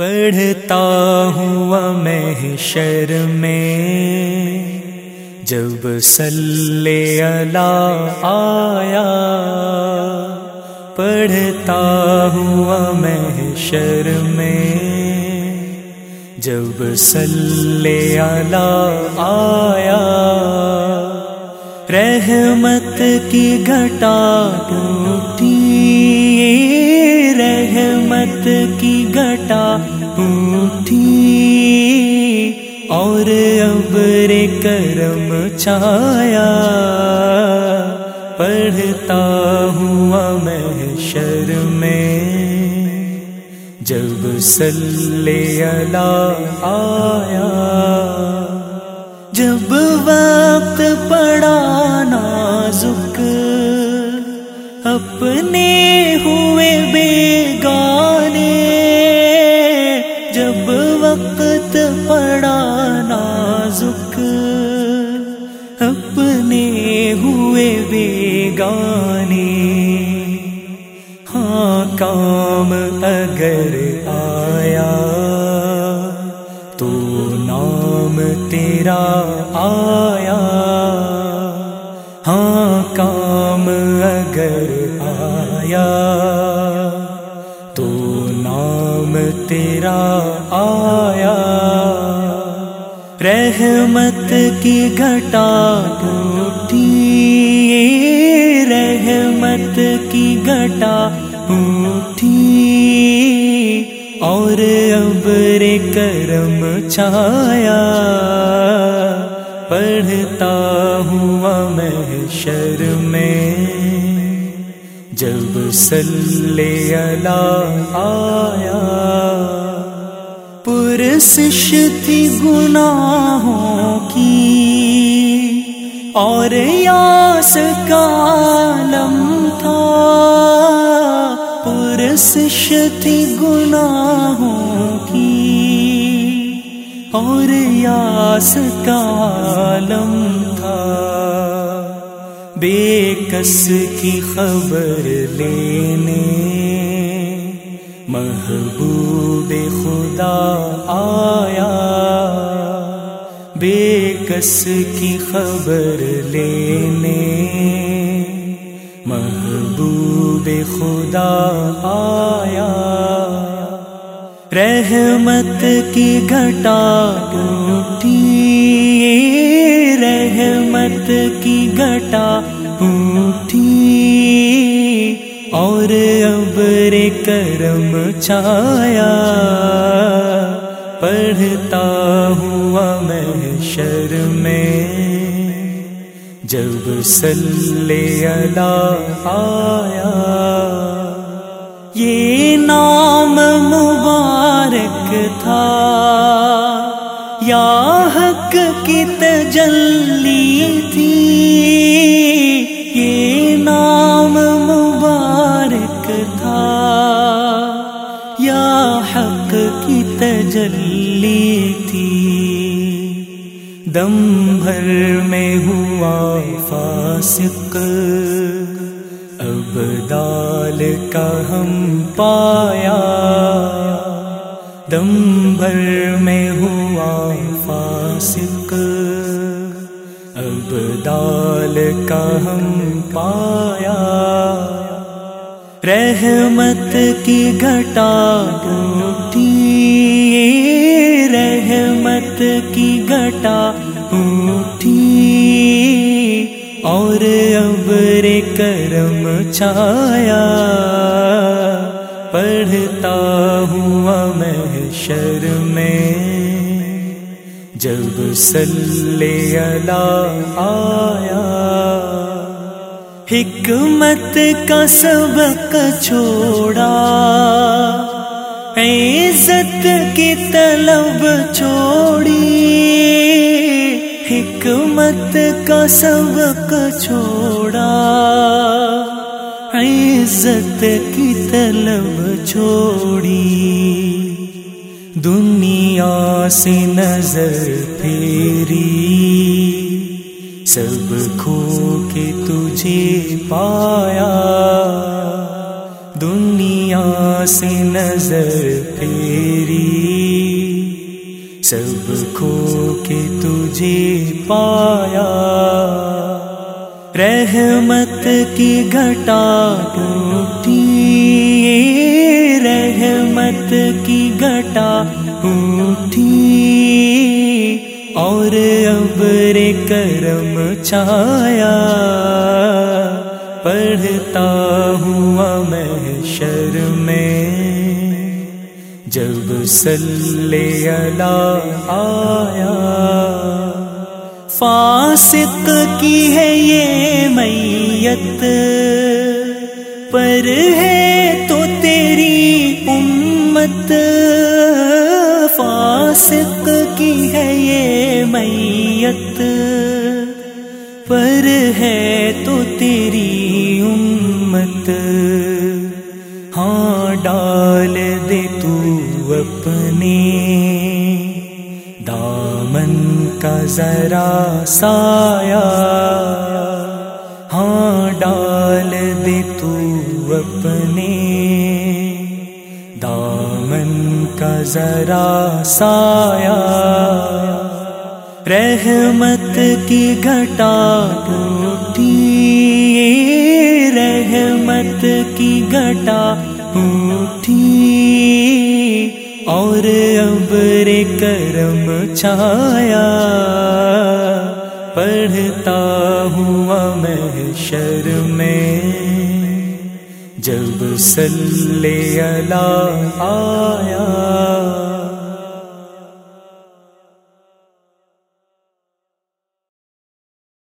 پڑھتا ہوا میں شر میں۔ جب سلے اللہ آیا، پڑھتا ہوا میں شر میں۔ جب سلے اللہ آیا، رحمت کی گھٹا ٹوٹی رحمت کی گھٹا ٹوٹی اور ابر کرم چھایا۔ پڑھتا ہوا میں میں جب سلے اللہ آیا۔ جب وقت پڑا نازک، اپنے اپنے ہوئے بے گانے ہاں کام اگر آیا تو نام تیرا آیا۔ ہاں کام اگر آیا تو نام تیرا آیا۔ رحمت کی گھٹا ٹوٹی رحمت کی گھٹا ٹوٹی اور ابر کرم چھایا، پڑھتا ہوا میں شر میں۔ جب سلے اللہ آیا پرسش تھی گناہوں کی اور یاس کا عالم تھا۔ پرسش تھی گناہوں کی اور یاس کا عالم تھا۔ بے کس کی خبر لینے محبوب خدا آیا، بے کس کی خبر لینے۔ محبوب خدا آیا، رحمت کی گھٹا ٹوٹی۔ رحمت کی گھٹا کرم چھایا پڑھتا ہوا میں شر میں جب سلے اللہ آیا یہ نام مبارک تھا یا حق کی تجلی تھی یہ نام مبارک تھا تجلی تھی۔ دم بھر میں ہوا فاسق۔ اب دال کا ہم پایا۔ دم بھر میں ہوا فاسق۔ اب دال کا ہم پایا۔ رحمت کی گھٹا ٹوٹی رحمت کی گھٹا ٹوٹی اور ابر کرم چھایا پڑھتا ہوا میں میں جب سلے اللہ آیا حکمت کا سبق چھوڑا عزت کی طلب چھوڑی، حکمت کا سبق چھوڑا۔ عزت کی طلب چھوڑی۔ دنیا سے نظر پھیری۔ سب کھو کے تجھے پایا۔ دنیا سے نظر پھیری سب کھو کے تجھے پایا۔ رحمت کی گھٹا ٹوٹی رحمت کی گھٹا ٹوٹی اور اب رے کرم چھایا۔ پڑھتا ہوا میں شر میں جب سلے اللہ آیا۔ فاسق کی ہے یہ میت۔ پر ہے تو تیری امت۔ فاسق کی ہے یہ میت۔ پر ہے تو تیری امت۔ ہاں ڈال دے تو اپنے دامن کا ذرا سایا ہاں ڈال دے تو اپنے دامن کا ذرا سایا رحمت کی گھٹا ٹوٹی گٹا گھٹا اٹھی اور اب رے کرم چھایا پڑھتا ہوا میں شر میں جب سلے اللہ آیا